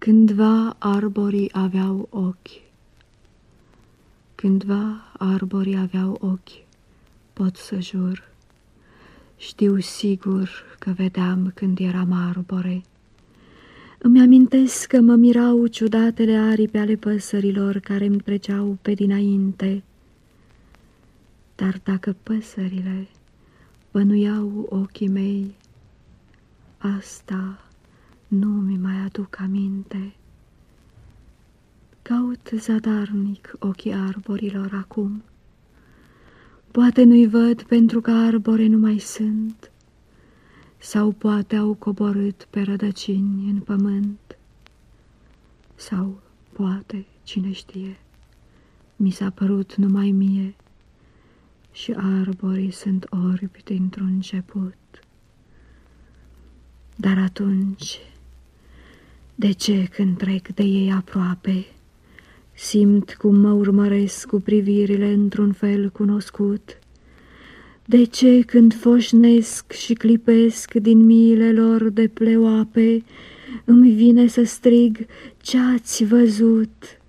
Cândva arborii aveau ochi, Cândva arborii aveau ochi, pot să jur. Știu sigur că vedeam când eram arbore. Îmi amintesc că mă mirau ciudatele aripi ale păsărilor care îmi treceau pe dinainte. Dar dacă păsările bănuiau ochii mei, asta nu mi mai aduc aminte. Caut zadarnic ochii arborilor acum. Poate nu-i văd pentru că arbore nu mai sunt, sau poate au coborât pe rădăcini în pământ, sau poate, cine știe, mi s-a părut numai mie și arborii sunt orbi dintr-un început. Dar atunci, de ce când trec de ei aproape, simt cum mă urmăresc cu privirile într-un fel cunoscut? De ce când foșnesc și clipesc din miile lor de pleoape, îmi vine să strig ce-ați văzut?